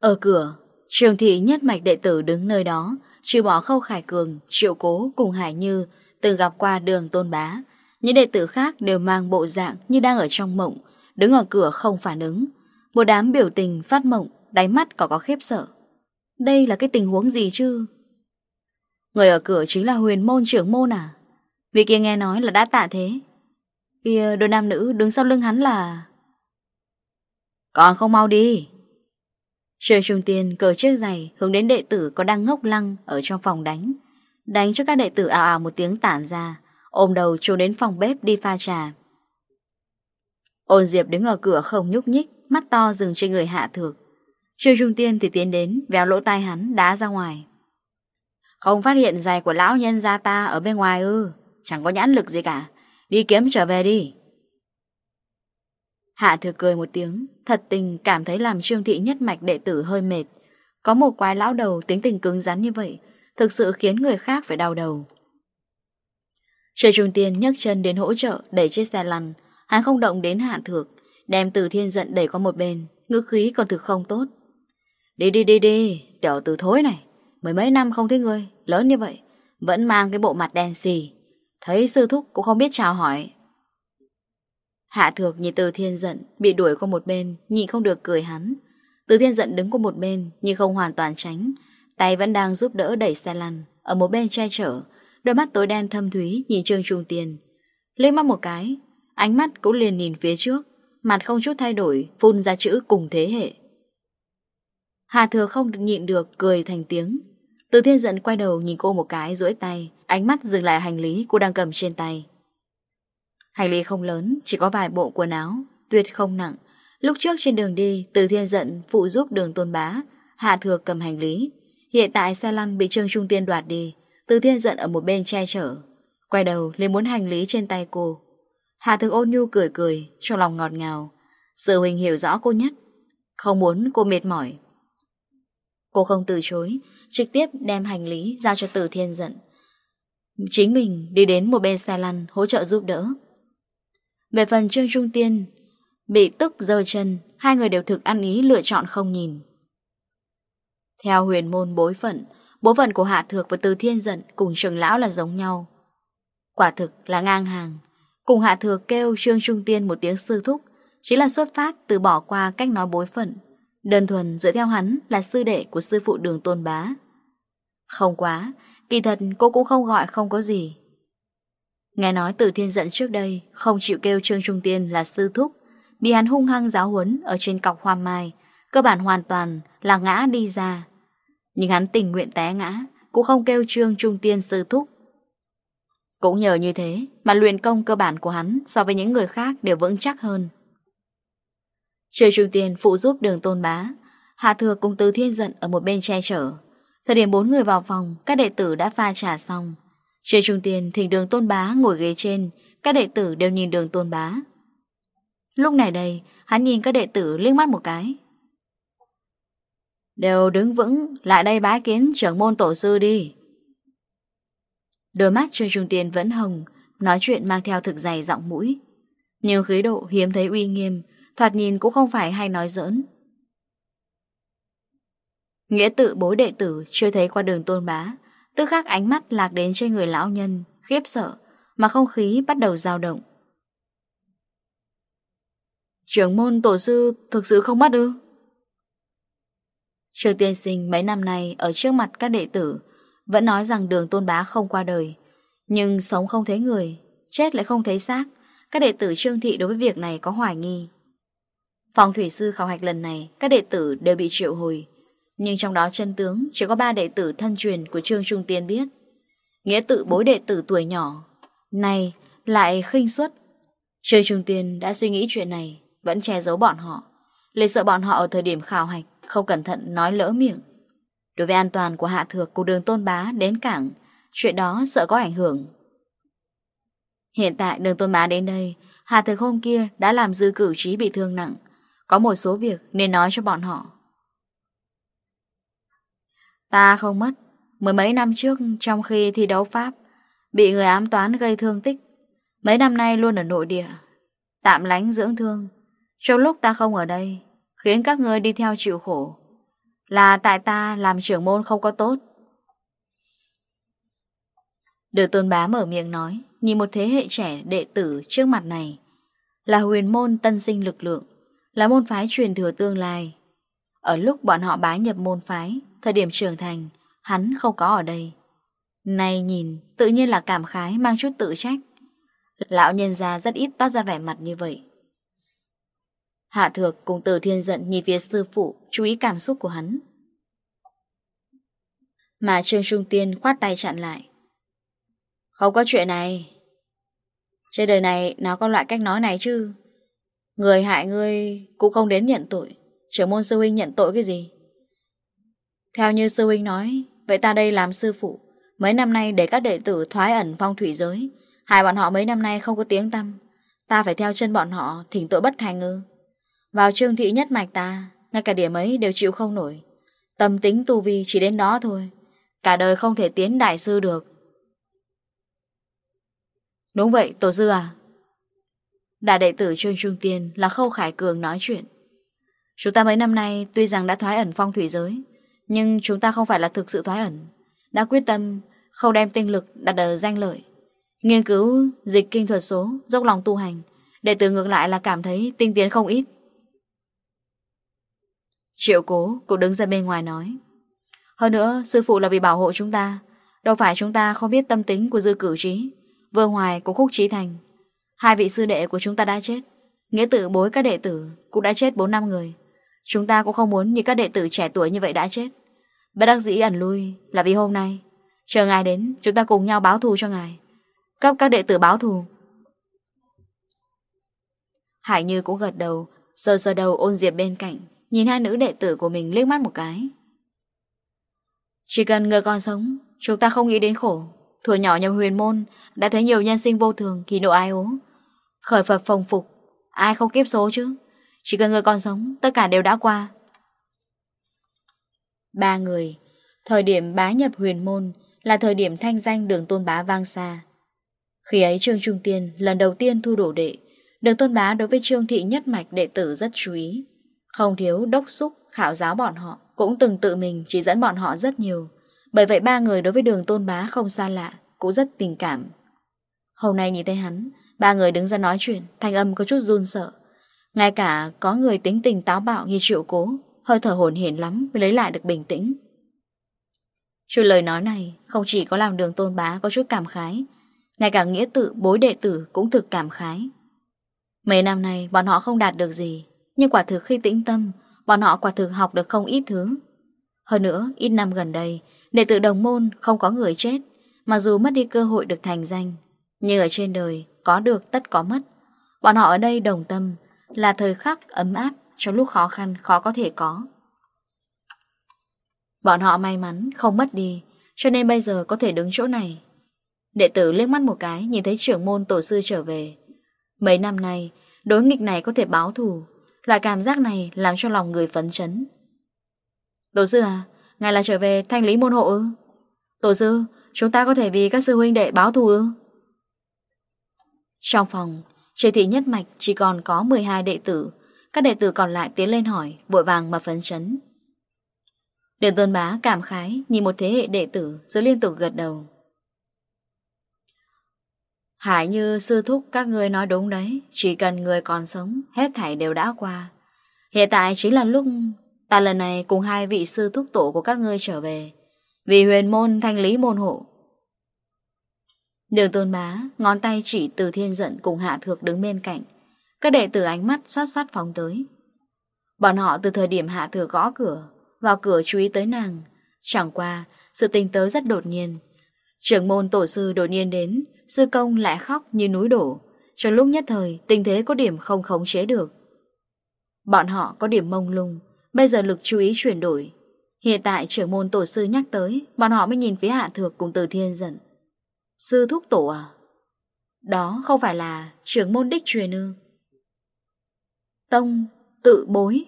Ở cửa, Trường thị nhất mạch đệ tử đứng nơi đó, trừ bỏ khâu khải cường, triệu cố cùng Hải Như từng gặp qua đường tôn bá. Những đệ tử khác đều mang bộ dạng như đang ở trong mộng, đứng ở cửa không phản ứng. Một đám biểu tình phát mộng, đáy mắt có có khiếp sợ. Đây là cái tình huống gì chứ? Người ở cửa chính là huyền môn trưởng môn à? Vì kia nghe nói là đã tạ thế. Kia đôi nam nữ đứng sau lưng hắn là... Còn không mau đi. Trời trung tiên cờ chiếc giày hướng đến đệ tử có đang ngốc lăng ở trong phòng đánh. Đánh cho các đệ tử ảo ảo một tiếng tản ra, ôm đầu trốn đến phòng bếp đi pha trà. Ôn Diệp đứng ở cửa không nhúc nhích, mắt to dừng trên người hạ thược. Trương Trung Tiên thì tiến đến Véo lỗ tai hắn, đá ra ngoài. Không phát hiện giày của lão nhân gia ta Ở bên ngoài ư? Chẳng có nhãn lực gì cả. Đi kiếm trở về đi. Hạ thừa cười một tiếng, Thật tình cảm thấy làm trương thị nhất mạch đệ tử hơi mệt. Có một quái lão đầu tính tình cứng rắn như vậy, Thực sự khiến người khác phải đau đầu. Trương Trung Tiên nhấc chân đến hỗ trợ Đẩy chiếc xe lăn. Hắn không động đến hạ thược, Đem từ thiên giận đẩy qua một bên, Ngữ khí còn thực không tốt. Đi đi đi đi, tiểu tử thối này. mấy mấy năm không thấy ngươi, lớn như vậy. Vẫn mang cái bộ mặt đen xì. Thấy sư thúc cũng không biết chào hỏi. Hạ thược nhìn từ thiên giận, bị đuổi qua một bên, nhị không được cười hắn. Từ thiên giận đứng qua một bên, nhưng không hoàn toàn tránh. Tay vẫn đang giúp đỡ đẩy xe lăn, ở một bên che chở. Đôi mắt tối đen thâm thúy nhìn Trương Trung tiền Lên mắt một cái, ánh mắt cũng liền nhìn phía trước. Mặt không chút thay đổi, phun ra chữ cùng thế hệ. Hà thừa không nhịn được cười thành tiếng. Từ thiên giận quay đầu nhìn cô một cái duỗi tay, Ánh mắt dừng lại hành lý cô đang cầm trên tay. Hành lý không lớn, Chỉ có vài bộ quần áo, Tuyệt không nặng. Lúc trước trên đường đi, Từ thiên giận phụ giúp đường tôn bá, Hà thừa cầm hành lý. Hiện tại xe lăn bị Trương Trung Tiên đoạt đi, Từ thiên giận ở một bên che chở. Quay đầu lấy muốn hành lý trên tay cô. Hà thừa ôn nhu cười cười Trong lòng ngọt ngào. Sự huynh hiểu rõ cô nhất. Không muốn cô mệt mỏi. Cô không từ chối, Trực tiếp đem hành lý giao cho Từ Thiên giận Chính mình đi đến một bên xe lăn Hỗ trợ giúp đỡ. Về phần Trương Trung Tiên, Bị tức dơ chân, Hai người đều thực ăn ý lựa chọn không nhìn. Theo huyền môn bối phận, Bố phận của Hạ Thược và Từ Thiên giận Cùng trường lão là giống nhau. Quả thực là ngang hàng. Cùng Hạ Thược kêu Trương Trung Tiên một tiếng sư thúc chỉ là xuất phát từ bỏ qua cách nói bối phận. Đơn thuần dựa theo hắn là sư đệ của sư phụ đường tôn bá. Không quá, kỳ thật cô cũng không gọi không có gì. Nghe nói từ thiên giận trước đây không chịu kêu Trương Trung Tiên là sư thúc, bị hắn hung hăng giáo huấn ở trên cọc hoa mai, cơ bản hoàn toàn là ngã đi ra. Nhưng hắn tình nguyện té ngã, cũng không kêu Trương Trung Tiên sư thúc. Cũng nhờ như thế mà luyện công cơ bản của hắn so với những người khác đều vững chắc hơn trời Trung tiền phụ giúp đường tôn bá. Hạ thừa cùng từ thiên giận ở một bên che chở. Thời điểm bốn người vào phòng, Các đệ tử đã pha trà xong. Trời Trung tiền thỉnh đường tôn bá ngồi ghế trên, Các đệ tử đều nhìn đường tôn bá. Lúc này đây, Hắn nhìn các đệ tử liếc mắt một cái. Đều đứng vững, Lại đây bái kiến trưởng môn tổ sư đi. Đôi mắt trời Trung tiền vẫn hồng, Nói chuyện mang theo thực dày giọng mũi. Nhưng khí độ hiếm thấy uy nghiêm Thoạt nhìn cũng không phải hay nói giỡn. Nghĩa tự bố đệ tử Chưa thấy qua đường tôn bá, Tức khắc ánh mắt lạc đến trên người lão nhân, Khiếp sợ, Mà không khí bắt đầu dao động. Trưởng môn tổ sư thực sự không mất ư? Trường tiên sinh mấy năm nay Ở trước mặt các đệ tử Vẫn nói rằng đường tôn bá không qua đời, Nhưng sống không thấy người, Chết lại không thấy xác. Các đệ tử trương thị đối với việc này có hoài nghi. Phòng thủy sư khảo hạch lần này, các đệ tử đều bị triệu hồi. Nhưng trong đó chân tướng chỉ có ba đệ tử thân truyền của Trương Trung Tiên biết. Nghĩa tự bối đệ tử tuổi nhỏ, này lại khinh suất. Trương Trung Tiên đã suy nghĩ chuyện này, vẫn che giấu bọn họ. Lê sợ bọn họ ở thời điểm khảo hạch, không cẩn thận nói lỡ miệng. Đối với an toàn của Hạ Thược cùng đường Tôn Bá đến cảng, chuyện đó sợ có ảnh hưởng. Hiện tại đường Tôn Bá đến đây, Hạ Thược hôm kia đã làm dư cử trí bị thương nặng, có một số việc nên nói cho bọn họ. Ta không mất. Mười mấy năm trước, trong khi thi đấu Pháp, Bị người ám toán gây thương tích, Mấy năm nay luôn ở nội địa, Tạm lánh dưỡng thương. Trong lúc ta không ở đây, Khiến các ngươi đi theo chịu khổ, Là tại ta làm trưởng môn không có tốt. Được tôn bá mở miệng nói, Nhìn một thế hệ trẻ đệ tử trước mặt này, Là huyền môn tân sinh lực lượng là môn phái truyền thừa tương lai. Ở lúc bọn họ bái nhập môn phái, thời điểm trưởng thành, hắn không có ở đây. Nay nhìn, tự nhiên là cảm khái mang chút tự trách. Lão nhân già rất ít toát ra vẻ mặt như vậy. Hạ thược cùng từ thiên giận nhìn phía sư phụ, chú ý cảm xúc của hắn. Mà Trương Trung Tiên khoát tay chặn lại. Không có chuyện này. Trên đời này nó có loại cách nói này chứ. Người hại ngươi cũng không đến nhận tội. Trưởng môn sư huynh nhận tội cái gì? Theo như sư huynh nói, Vậy ta đây làm sư phụ. Mấy năm nay để các đệ tử thoái ẩn phong thủy giới Hai bọn họ mấy năm nay không có tiếng tâm Ta phải theo chân bọn họ Thỉnh tội bất thành ngư. Vào trương thị nhất mạch ta, Ngay cả điểm ấy đều chịu không nổi. Tâm tính tu vi chỉ đến đó thôi, Cả đời không thể tiến đại sư được. Đúng vậy, tổ sư à. Đại đệ tử Trương Trung Tiên là Khâu Khải Cường nói chuyện. Chúng ta mấy năm nay tuy rằng đã thoái ẩn phong thủy giới, nhưng chúng ta không phải là thực sự thoái ẩn. Đã quyết tâm không đem tinh lực đặt ở danh lợi. Nghiên cứu dịch kinh thuật số, dốc lòng tu hành. Đệ tử ngược lại là cảm thấy tinh tiến không ít. Triệu cố cũng đứng ra bên ngoài nói. Hơn nữa, sư phụ là vì bảo hộ chúng ta. Đâu phải chúng ta không biết tâm tính của dư cử trí. Vừa ngoài cũng khúc trí thành Hai vị sư đệ của chúng ta đã chết. Nghĩa tử bối các đệ tử cũng đã chết 4 năm người. Chúng ta cũng không muốn như các đệ tử trẻ tuổi như vậy đã chết. Bất đắc dĩ ẩn lui là vì hôm nay. Chờ ngài đến, chúng ta cùng nhau báo thù cho ngài. Cấp các đệ tử báo thù. Hải Như cũng gật đầu, Sờ sờ đầu ôn diệp bên cạnh, Nhìn hai nữ đệ tử của mình liếc mắt một cái. Chỉ cần người còn sống, Chúng ta không nghĩ đến khổ. Thuở nhỏ nhầm huyền môn, Đã thấy nhiều nhân sinh vô thường Khi độ ai ố. Khởi Phật phòng phục. Ai không kiếp số chứ? Chỉ cần người còn sống, Tất cả đều đã qua. Ba người. Thời điểm bá nhập huyền môn Là thời điểm thanh danh đường tôn bá vang xa. Khi ấy Trương Trung Tiên Lần đầu tiên thu đổ đệ Đường tôn bá đối với Trương Thị nhất mạch đệ tử rất chú ý. Không thiếu đốc xúc, Khảo giáo bọn họ, Cũng từng tự mình chỉ dẫn bọn họ rất nhiều. Bởi vậy ba người đối với đường tôn bá không xa lạ, Cũng rất tình cảm. Hôm nay nhìn thấy hắn Ba người đứng ra nói chuyện, thanh âm có chút run sợ. Ngay cả có người tính tình táo bạo như triệu cố, hơi thở hồn hển lắm mới lấy lại được bình tĩnh. Chuyện lời nói này không chỉ có làm đường tôn bá có chút cảm khái, ngay cả nghĩa tự bối đệ tử cũng thực cảm khái. Mấy năm nay bọn họ không đạt được gì, nhưng quả thực khi tĩnh tâm, bọn họ quả thực học được không ít thứ. Hơn nữa, ít năm gần đây, đệ tử đồng môn không có người chết, mà dù mất đi cơ hội được thành danh. Nhưng ở trên đời, có được tất có mất. Bọn họ ở đây đồng tâm, Là thời khắc ấm áp Trong lúc khó khăn khó có thể có. Bọn họ may mắn không mất đi, Cho nên bây giờ có thể đứng chỗ này. Đệ tử liếc mắt một cái, Nhìn thấy trưởng môn tổ sư trở về. Mấy năm nay, Đối nghịch này có thể báo thù. Loại cảm giác này làm cho lòng người phấn chấn. Tổ sư à Ngài là trở về thanh lý môn hộ ư? Tổ sư, Chúng ta có thể vì các sư huynh đệ báo thù ư? Trong phòng, trời thị nhất mạch chỉ còn có 12 đệ tử. Các đệ tử còn lại tiến lên hỏi Vội vàng mà phấn chấn. Điện tôn bá cảm khái Nhìn một thế hệ đệ tử rồi liên tục gật đầu. Hải như sư thúc các ngươi nói đúng đấy Chỉ cần người còn sống Hết thảy đều đã qua. Hiện tại chính là lúc Ta lần này cùng hai vị sư thúc tổ của các ngươi trở về. Vì huyền môn thanh lý môn hộ Đường tôn bá, ngón tay chỉ từ thiên giận cùng hạ thược đứng bên cạnh. Các đệ tử ánh mắt xoát xoát phóng tới. Bọn họ từ thời điểm hạ thược gõ cửa, vào cửa chú ý tới nàng. Chẳng qua, sự tình tới rất đột nhiên. Trưởng môn tổ sư đột nhiên đến, sư công lại khóc như núi đổ. Trong lúc nhất thời, tình thế có điểm không khống chế được. Bọn họ có điểm mông lung, bây giờ lực chú ý chuyển đổi. Hiện tại trưởng môn tổ sư nhắc tới, bọn họ mới nhìn phía hạ thược cùng từ thiên giận. Sư thúc tổ à? Đó không phải là trưởng môn đích truyền ư? Tông tự bối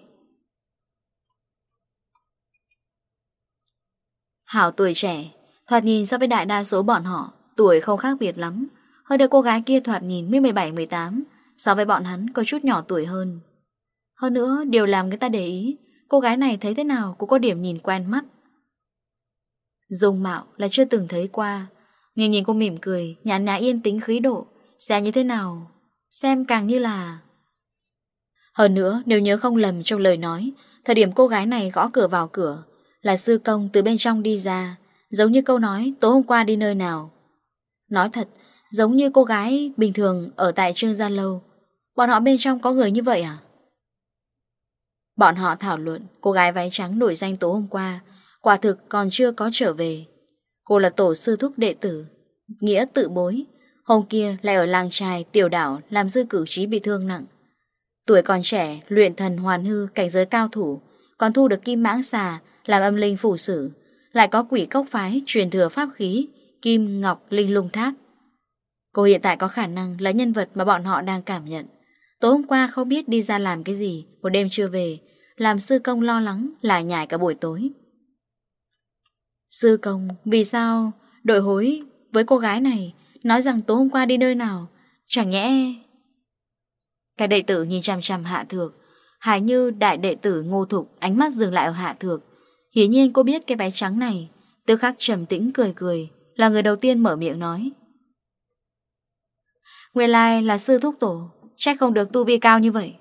Hảo tuổi trẻ, thoạt nhìn so với đại đa số bọn họ, tuổi không khác biệt lắm. Hơn nữa cô gái kia thoạt nhìn mới 17-18, so với bọn hắn có chút nhỏ tuổi hơn. Hơn nữa, điều làm người ta để ý, cô gái này thấy thế nào cũng có điểm nhìn quen mắt. Dùng mạo là chưa từng thấy qua, Nhìn nhìn cô mỉm cười Nhãn nhã yên tĩnh khí độ Xem như thế nào? Xem càng như là Hơn nữa, nếu nhớ không lầm trong lời nói, Thời điểm cô gái này gõ cửa vào cửa, Là sư công từ bên trong đi ra, Giống như câu nói, tối hôm qua đi nơi nào? Nói thật, Giống như cô gái bình thường ở tại Trương Gia Lâu, Bọn họ bên trong có người như vậy à? Bọn họ thảo luận, cô gái váy trắng nổi danh tối hôm qua, Quả thực còn chưa có trở về. Cô là tổ sư thúc đệ tử, Nghĩa tự bối. Hôm kia lại ở làng trài tiểu đảo Làm dư cử trí bị thương nặng. Tuổi còn trẻ, luyện thần hoàn hư, Cảnh giới cao thủ, Còn thu được kim mãng xà Làm âm linh phủ sử. Lại có quỷ cốc phái truyền thừa pháp khí, Kim, ngọc, linh lung tháp Cô hiện tại có khả năng là nhân vật Mà bọn họ đang cảm nhận. Tối hôm qua không biết đi ra làm cái gì, Một đêm chưa về, Làm sư công lo lắng là nhải cả buổi tối. Sư công, vì sao? Đội hối với cô gái này nói rằng tối hôm qua đi nơi nào? Chẳng nhẽ... Các đệ tử nhìn chăm chăm hạ thược Hải như đại đệ tử ngô thục Ánh mắt dừng lại ở hạ thược. Hiển nhiên cô biết cái váy trắng này. Tư khắc trầm tĩnh cười cười Là người đầu tiên mở miệng nói. Nguyên lai là sư thúc tổ Chắc không được tu vi cao như vậy.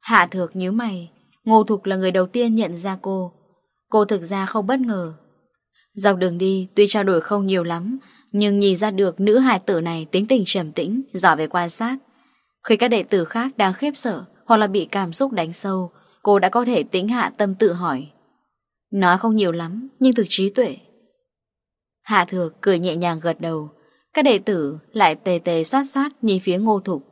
Hạ thược nhíu mày Ngô thục là người đầu tiên nhận ra cô. Cô thực ra không bất ngờ. Dọc đường đi tuy trao đổi không nhiều lắm Nhưng nhìn ra được nữ hài tử này Tính tình trầm tĩnh, giỏi về quan sát. Khi các đệ tử khác đang khiếp sợ Hoặc là bị cảm xúc đánh sâu Cô đã có thể tính hạ tâm tự hỏi. Nói không nhiều lắm Nhưng thực trí tuệ. Hạ thừa cười nhẹ nhàng gật đầu. Các đệ tử lại tề tề xoát xoát Nhìn phía ngô thục.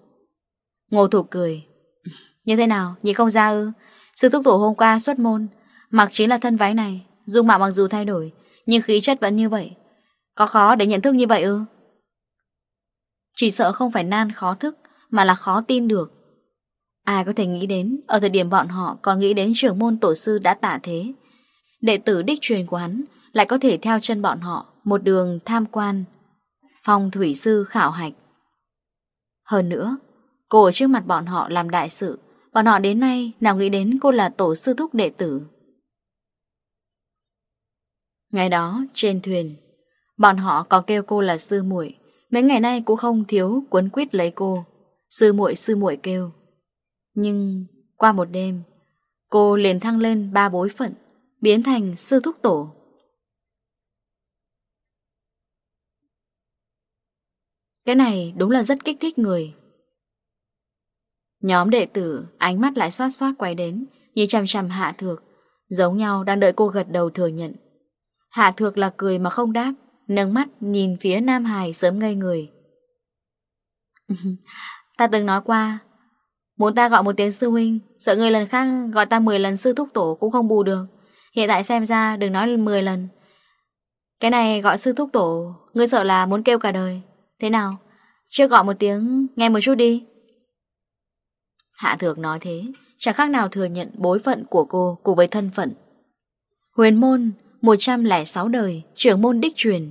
Ngô thục cười. Như thế nào, nhìn không ra ư? Sư thúc tổ hôm qua xuất môn Mặc chính là thân váy này, Dung mạo bằng dù thay đổi, Nhưng khí chất vẫn như vậy. Có khó để nhận thức như vậy ư? Chỉ sợ không phải nan khó thức, Mà là khó tin được. Ai có thể nghĩ đến, Ở thời điểm bọn họ còn nghĩ đến trưởng môn tổ sư đã tả thế. Đệ tử đích truyền của hắn Lại có thể theo chân bọn họ Một đường tham quan, Phong thủy sư khảo hạch. Hơn nữa, Cô ở trước mặt bọn họ làm đại sự, Bọn họ đến nay nào nghĩ đến cô là tổ sư thúc đệ tử. Ngày đó, trên thuyền, bọn họ có kêu cô là sư muội Mấy ngày nay cũng không thiếu quấn quýt lấy cô. Sư muội sư muội kêu. Nhưng qua một đêm, cô liền thăng lên ba bối phận, biến thành sư thúc tổ. Cái này đúng là rất kích thích người. Nhóm đệ tử ánh mắt lại xoát xoát quay đến, như chằm chằm hạ thược, giống nhau đang đợi cô gật đầu thừa nhận. Hạ thược là cười mà không đáp, Nâng mắt nhìn phía Nam Hải sớm ngây người. Ta từng nói qua, Muốn ta gọi một tiếng sư huynh, Sợ người lần khác gọi ta 10 lần sư thúc tổ cũng không bù được. Hiện tại xem ra đừng nói 10 lần. Cái này gọi sư thúc tổ, Ngươi sợ là muốn kêu cả đời. Thế nào? Chưa gọi một tiếng, nghe một chút đi. Hạ thược nói thế, Chẳng khác nào thừa nhận bối phận của cô Cùng với thân phận. Huyền môn 106 đời, trưởng môn đích truyền.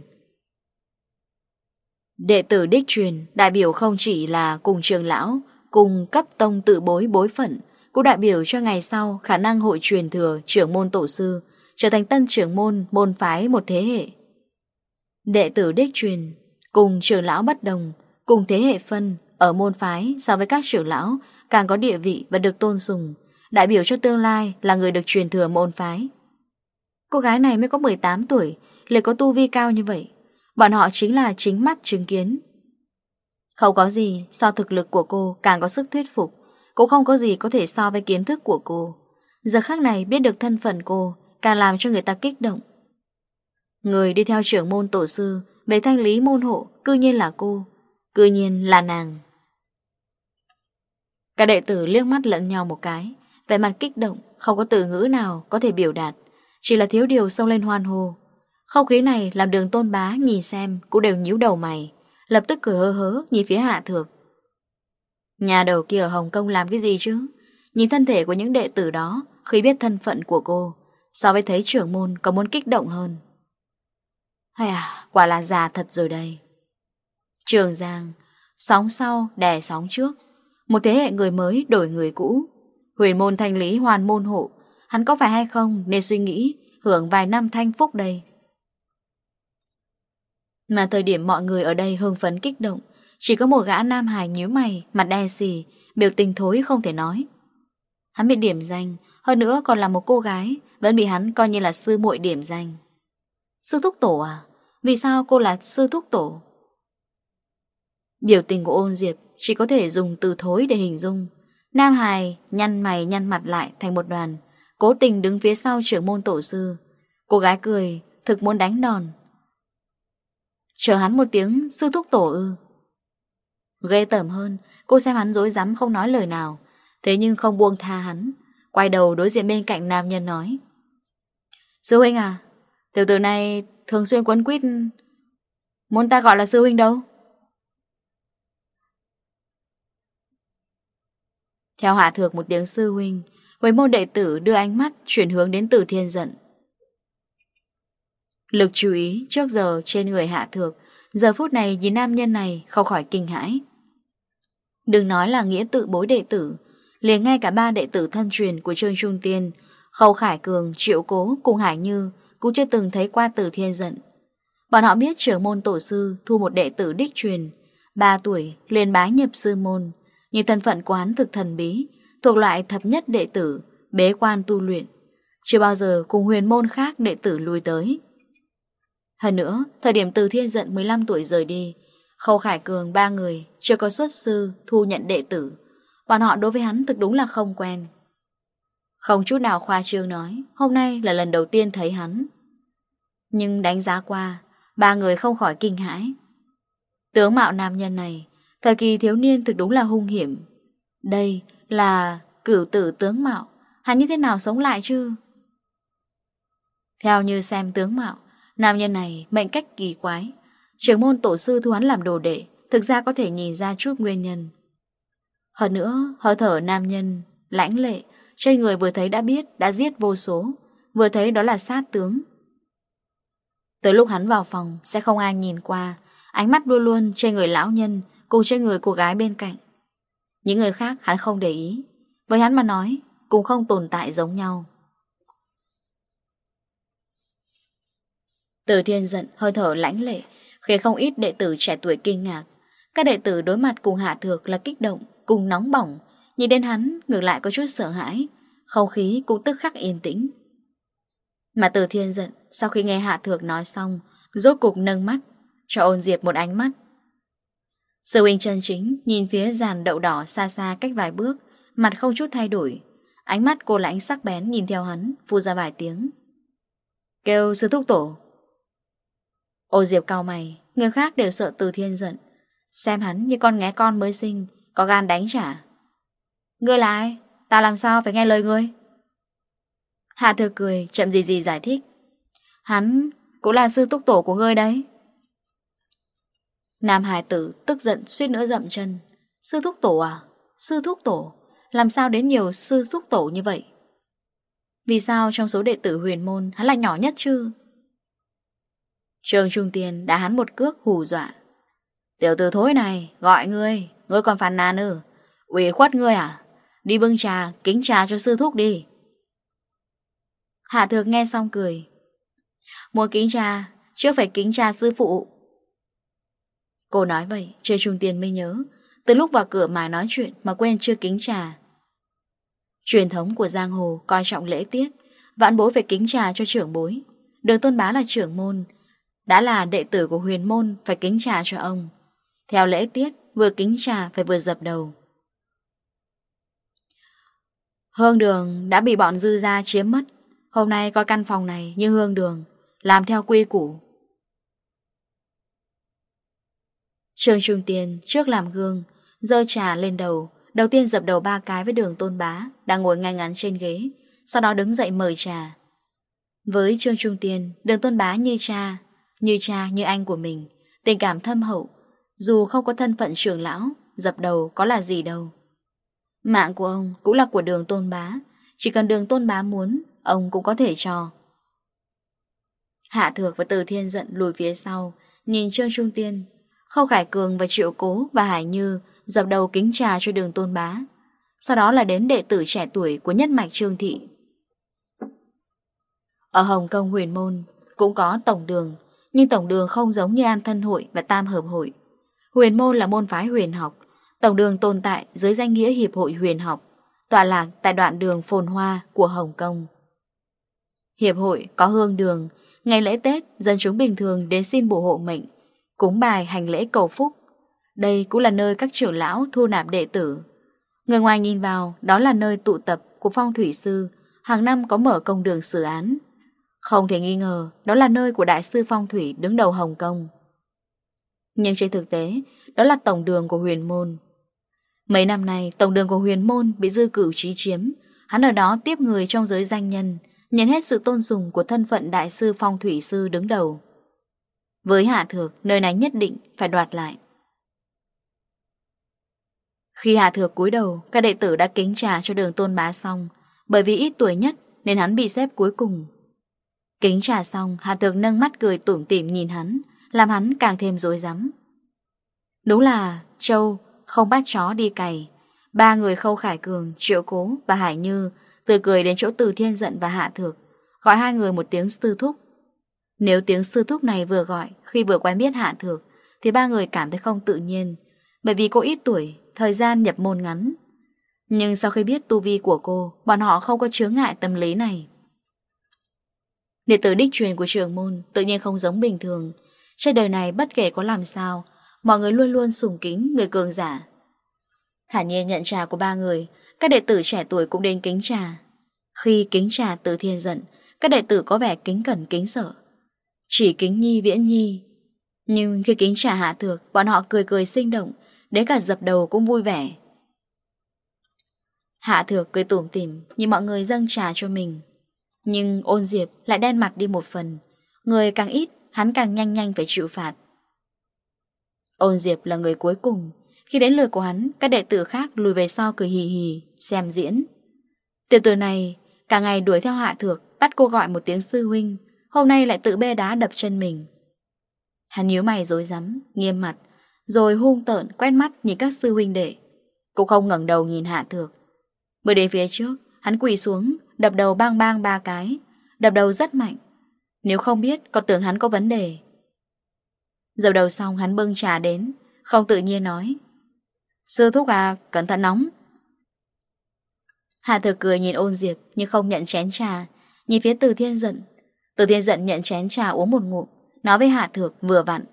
Đệ tử đích truyền đại biểu không chỉ là cùng trường lão, cùng cấp tông tự bối bối phận, cũng đại biểu cho ngày sau khả năng hội truyền thừa trưởng môn tổ sư, trở thành tân trưởng môn môn phái một thế hệ. Đệ tử đích truyền cùng trường lão bất đồng, cùng thế hệ phân ở môn phái so với các trưởng lão càng có địa vị và được tôn sùng, đại biểu cho tương lai là người được truyền thừa môn phái. Cô gái này mới có 18 tuổi Lại có tu vi cao như vậy. Bọn họ chính là chính mắt chứng kiến. Không có gì So thực lực của cô càng có sức thuyết phục. Cũng không có gì có thể so với kiến thức của cô. Giờ khác này biết được thân phận cô Càng làm cho người ta kích động. Người đi theo trưởng môn tổ sư Về thanh lý môn hộ Cư nhiên là cô. Cư nhiên là nàng. Các đệ tử liếc mắt lẫn nhau một cái Về mặt kích động, Không có từ ngữ nào có thể biểu đạt. Chỉ là thiếu điều xông lên hoan hô. Không khí này làm đường tôn bá nhìn xem Cũng đều nhíu đầu mày, Lập tức cười hơ hớ nhìn phía hạ thược. Nhà đầu kia ở Hồng Kông làm cái gì chứ? Nhìn thân thể của những đệ tử đó, Khi biết thân phận của cô, So với thấy trưởng môn còn muốn kích động hơn. Hay à Quả là già thật rồi đây. Trường Giang, Sóng sau, đè sóng trước. Một thế hệ người mới đổi người cũ. Huyền môn thanh lý hoàn môn hộ Hắn có phải hay không nên suy nghĩ hưởng vài năm thanh phúc đây. Mà thời điểm mọi người ở đây hưng phấn kích động, chỉ có một gã nam hài nhíu mày, mặt đe xì, biểu tình thối không thể nói. Hắn bị điểm danh, hơn nữa còn là một cô gái, vẫn bị hắn coi như là sư muội điểm danh. Sư thúc tổ à? Vì sao cô là sư thúc tổ? Biểu tình của ôn diệp chỉ có thể dùng từ thối để hình dung. Nam hài nhăn mày nhăn mặt lại thành một đoàn, Cố tình đứng phía sau trưởng môn tổ sư. Cô gái cười, Thực muốn đánh đòn. Chờ hắn một tiếng, sư thúc tổ ư. Ghê tẩm hơn, Cô xem hắn dối rắm không nói lời nào. Thế nhưng không buông tha hắn, Quay đầu đối diện bên cạnh nam nhân nói. Sư huynh à tiểu tử này thường xuyên quấn quýt, Muốn ta gọi là sư huynh đâu? Theo hạ thược một tiếng sư huynh với môn đệ tử đưa ánh mắt chuyển hướng đến từ thiên giận. Lực chú ý trước giờ trên người hạ thược, giờ phút này nhìn nam nhân này không khỏi kinh hãi. Đừng nói là nghĩa tự bối đệ tử, liền ngay cả ba đệ tử thân truyền của Trương Trung Tiên, Khâu Khải Cường, Triệu Cố cùng Hải Như cũng chưa từng thấy qua từ thiên giận. Bọn họ biết trưởng môn tổ sư thu một đệ tử đích truyền, 3 tuổi liền bái nhập sư môn, nhưng thân phận của hắn thực thần bí, thuộc loại thập nhất đệ tử, bế quan tu luyện. Chưa bao giờ cùng huyền môn khác đệ tử lui tới. Hơn nữa, thời điểm từ thiên giận 15 tuổi rời đi, Khâu Khải Cường ba người chưa có xuất sư thu nhận đệ tử. Bọn họ đối với hắn thực đúng là không quen. Không chút nào khoa trương nói, hôm nay là lần đầu tiên thấy hắn. Nhưng đánh giá qua, ba người không khỏi kinh hãi. Tướng mạo nam nhân này, thời kỳ thiếu niên thực đúng là hung hiểm. Đây là cửu tử tướng mạo, hắn như thế nào sống lại chứ? Theo như xem tướng mạo, nam nhân này mệnh cách kỳ quái. Trưởng môn tổ sư thu hắn làm đồ đệ, thực ra có thể nhìn ra chút nguyên nhân. Hơn nữa, hơi thở nam nhân, lãnh lệ, trên người vừa thấy đã biết, đã giết vô số, vừa thấy đó là sát tướng. Tới lúc hắn vào phòng, sẽ không ai nhìn qua, ánh mắt luôn luôn trên người lão nhân, cùng trên người cô gái bên cạnh. Những người khác hắn không để ý. Với hắn mà nói, Cũng không tồn tại giống nhau. Từ thiên giận, hơi thở lãnh lệ, Khiến không ít đệ tử trẻ tuổi kinh ngạc. Các đệ tử đối mặt cùng hạ thược là kích động, Cùng nóng bỏng. Nhìn đến hắn, ngược lại có chút sợ hãi. Không khí cũng tức khắc yên tĩnh. Mà từ thiên giận, Sau khi nghe hạ thược nói xong, Rốt cục nâng mắt, Cho ôn diệp một ánh mắt. Sư huynh chân chính nhìn phía giàn đậu đỏ xa xa cách vài bước, mặt không chút thay đổi. Ánh mắt cô lãnh sắc bén nhìn theo hắn, phun ra vài tiếng. Kêu sư thúc tổ. Ô Diệp cao mày, người khác đều sợ từ thiên giận. Xem hắn như con ngé con mới sinh, có gan đánh trả. Ngươi là ai? Ta làm sao phải nghe lời ngươi? Hạ thừa cười, chậm gì gì giải thích. Hắn cũng là sư túc tổ của ngươi đấy. Nam hài Tử tức giận suýt nữa dậm chân. Sư thúc tổ à? Sư thúc tổ? Làm sao đến nhiều sư thúc tổ như vậy? Vì sao trong số đệ tử huyền môn hắn là nhỏ nhất chứ? Trường Trung Tiên đã hắn một cước hù dọa. Tiểu tử thối này, gọi ngươi, ngươi còn phản nàn ư? Ủy khuất ngươi à? Đi bưng trà, kính trà cho sư thúc đi. Hạ thược nghe xong cười. Mua kính trà, trước phải kính trà sư phụ. Cô nói vậy, Trê Trung Tiên mới nhớ. Từ lúc vào cửa mà nói chuyện mà quên chưa kính trà. Truyền thống của Giang Hồ coi trọng lễ tiết. Vạn bối phải kính trà cho trưởng bối. Đường Tôn Bá là trưởng môn. Đã là đệ tử của huyền môn phải kính trà cho ông. Theo lễ tiết, vừa kính trà phải vừa dập đầu. Hương đường đã bị bọn dư ra chiếm mất. Hôm nay coi căn phòng này như hương đường, làm theo quy củ Trương Trung Tiên trước làm gương, dơ trà lên đầu, đầu tiên dập đầu ba cái với đường tôn bá, đang ngồi ngay ngắn trên ghế, sau đó đứng dậy mời trà. Với Trương Trung Tiên, đường tôn bá như cha, như cha như anh của mình, tình cảm thâm hậu, dù không có thân phận trưởng lão, dập đầu có là gì đâu. Mạng của ông cũng là của đường tôn bá, chỉ cần đường tôn bá muốn, ông cũng có thể cho. Hạ thược và từ thiên giận lùi phía sau, nhìn Trương Trung Tiên Khâu Khải Cường và Triệu Cố và Hải Như dập đầu kính trà cho đường tôn bá. Sau đó là đến đệ tử trẻ tuổi của nhất mạch Trương Thị. Ở Hồng Kông huyền môn cũng có tổng đường, nhưng tổng đường không giống như An Thân Hội và Tam Hợp Hội. Huyền môn là môn phái huyền học, tổng đường tồn tại dưới danh nghĩa Hiệp hội huyền học, tọa lạc tại đoạn đường phồn hoa của Hồng Kông. Hiệp hội có hương đường, ngày lễ Tết dân chúng bình thường đến xin bổ hộ mệnh, cúng bài hành lễ cầu phúc. Đây cũng là nơi các trưởng lão thu nạp đệ tử. Người ngoài nhìn vào, đó là nơi tụ tập của phong thủy sư, hàng năm có mở công đường xử án. Không thể nghi ngờ, đó là nơi của đại sư phong thủy đứng đầu Hồng Kông. Nhưng trên thực tế, đó là tổng đường của huyền môn. Mấy năm nay, tổng đường của huyền môn bị dư cửu trí chiếm, hắn ở đó tiếp người trong giới danh nhân, nhận hết sự tôn dùng của thân phận đại sư phong thủy sư đứng đầu. Với Hạ Thược, nơi này nhất định phải đoạt lại. Khi Hạ Thược cúi đầu, các đệ tử đã kính trà cho đường tôn bá xong, bởi vì ít tuổi nhất nên hắn bị xếp cuối cùng. Kính trà xong, Hạ Thược nâng mắt cười tủm tỉm nhìn hắn, làm hắn càng thêm dối rắm Đúng là Châu không bắt chó đi cày, ba người Khâu Khải Cường, Triệu Cố và Hải Như từ cười đến chỗ Từ Thiên Giận và Hạ Thược, gọi hai người một tiếng sư thúc, nếu tiếng sư thúc này vừa gọi khi vừa quen biết Hạ Thược thì ba người cảm thấy không tự nhiên bởi vì cô ít tuổi, thời gian nhập môn ngắn. Nhưng sau khi biết tu vi của cô, bọn họ không có chướng ngại tâm lý này. Đệ tử đích truyền của trường môn tự nhiên không giống bình thường. Trên đời này bất kể có làm sao, mọi người luôn luôn sùng kính người cường giả. thả nhiên nhận trà của ba người, các đệ tử trẻ tuổi cũng đến kính trà. Khi kính trà từ thiên giận, các đệ tử có vẻ kính cẩn kính sợ. Chỉ kính nhi viễn nhi. Nhưng khi kính trả hạ thược, Bọn họ cười cười sinh động, Đến cả dập đầu cũng vui vẻ. Hạ thược cười tủm tỉm, Nhìn mọi người dâng trà cho mình. Nhưng ôn diệp lại đen mặt đi một phần. Người càng ít, Hắn càng nhanh nhanh phải chịu phạt. Ôn diệp là người cuối cùng. Khi đến lời của hắn, Các đệ tử khác lùi về sau cười hì hì, Xem diễn. Từ từ này, Cả ngày đuổi theo hạ thược, Bắt cô gọi một tiếng sư huynh Hôm nay lại tự bê đá đập chân mình. Hắn nhíu mày dối rắm, Nghiêm mặt, Rồi hung tợn quét mắt nhìn các sư huynh đệ. Cũng không ngẩng đầu nhìn hạ thược. Bước đến phía trước, Hắn quỳ xuống, Đập đầu bang bang ba cái, Đập đầu rất mạnh. Nếu không biết, còn tưởng hắn có vấn đề. Dầu đầu xong, hắn bưng trà đến, Không tự nhiên nói, Sư thúc à cẩn thận nóng. Hạ thược cười nhìn ôn diệp, Nhưng không nhận chén trà, Nhìn phía từ thiên giận. Từ thiên giận nhận chén trà uống một ngụm, Nói với Hạ Thược vừa vặn.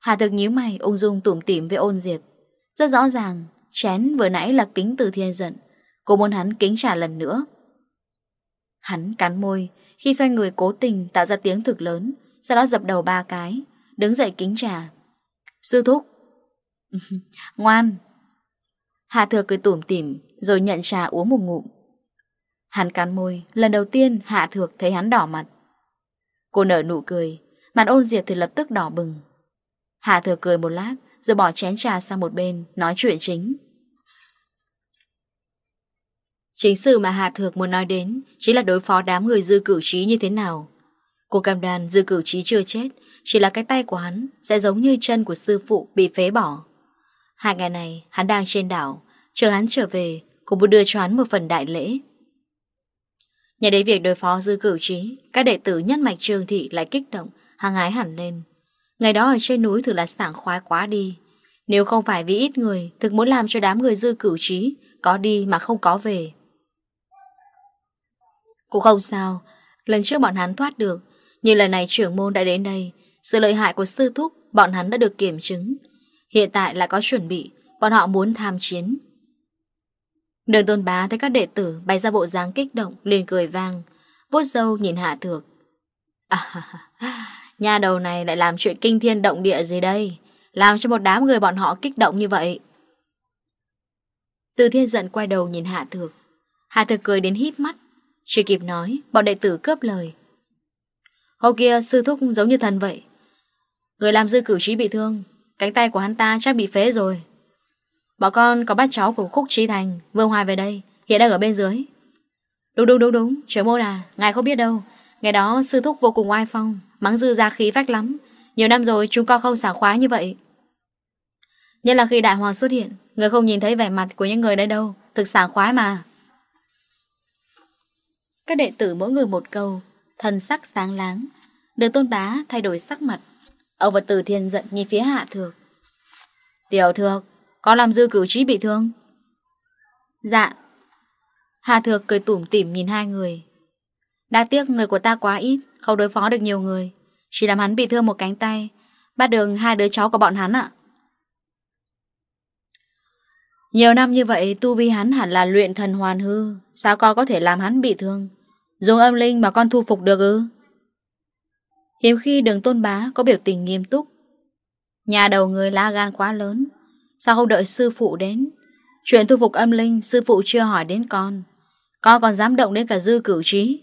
Hạ Thược nhíu mày, ung dung tủm tỉm với ôn diệp. Rất rõ ràng, Chén vừa nãy là kính từ thiên giận. Cô muốn hắn kính trà lần nữa. Hắn cắn môi, Khi xoay người cố tình tạo ra tiếng thực lớn, Sau đó dập đầu ba cái, Đứng dậy kính trà. Sư thúc. Ngoan. Hạ Thược cười tủm tỉm, Rồi nhận trà uống một ngụm. Hắn cắn môi, lần đầu tiên Hạ Thược thấy hắn đỏ mặt. Cô nở nụ cười, mặt ôn diệt thì lập tức đỏ bừng. Hạ Thược cười một lát, rồi bỏ chén trà sang một bên, nói chuyện chính. Chính sự mà Hạ Thược muốn nói đến chính là đối phó đám người dư cử trí như thế nào. Cô cảm đoan dư cử trí chưa chết, chỉ là cái tay của hắn sẽ giống như chân của sư phụ bị phế bỏ. Hai ngày này, hắn đang trên đảo, chờ hắn trở về, cô muốn đưa cho hắn một phần đại lễ. Nhờ đến việc đối phó dư cử trí, Các đệ tử nhân mạch trường thị lại kích động, hăng ái hẳn lên. Ngày đó ở trên núi thử là sảng khoái quá đi. Nếu không phải vì ít người, Thực muốn làm cho đám người dư cử trí Có đi mà không có về. Cũng không sao, Lần trước bọn hắn thoát được, Nhưng lần này trưởng môn đã đến đây, Sự lợi hại của sư thúc, Bọn hắn đã được kiểm chứng. Hiện tại lại có chuẩn bị, Bọn họ muốn tham chiến. Đường tôn bá thấy các đệ tử bày ra bộ dáng kích động, liền cười vang, vuốt dâu nhìn hạ thược. À, nhà đầu này lại làm chuyện kinh thiên động địa gì đây? Làm cho một đám người bọn họ kích động như vậy. Từ thiên giận quay đầu nhìn hạ thược. Hạ thược cười đến hít mắt. Chưa kịp nói, bọn đệ tử cướp lời. Hôm kia sư thúc giống như thần vậy. Người làm dư cử trí bị thương, cánh tay của hắn ta chắc bị phế rồi, Bọn con có bắt cháu của Khúc Trí Thành Vương Hoài về đây, Hiện đang ở bên dưới. Đúng đúng đúng đúng trời môn à Ngài không biết đâu. Ngày đó, sư thúc vô cùng oai phong, Mắng dư ra khí vách lắm. Nhiều năm rồi, chúng con không xả khóa như vậy. Nhất là khi đại hoàng xuất hiện, Người không nhìn thấy vẻ mặt của những người đây đâu, Thực xả khóa mà. Các đệ tử mỗi người một câu, Thần sắc sáng láng, Được tôn bá thay đổi sắc mặt. Ông vật tử thiên giận nhìn phía hạ thược. Tiểu thược có làm dư cửu trí bị thương? Dạ. Hà Thược cười tủm tỉm nhìn hai người. Đã tiếc người của ta quá ít, Không đối phó được nhiều người. Chỉ làm hắn bị thương một cánh tay, Bắt đường hai đứa cháu của bọn hắn ạ. Nhiều năm như vậy, tu vi hắn hẳn là luyện thần hoàn hư. Sao con có thể làm hắn bị thương? Dùng âm linh mà con thu phục được ư? Hiếm khi đường tôn bá có biểu tình nghiêm túc. Nhà đầu người lá gan quá lớn. Sao không đợi sư phụ đến? Chuyện thu phục âm linh Sư phụ chưa hỏi đến con. Con còn dám động đến cả dư cửu trí.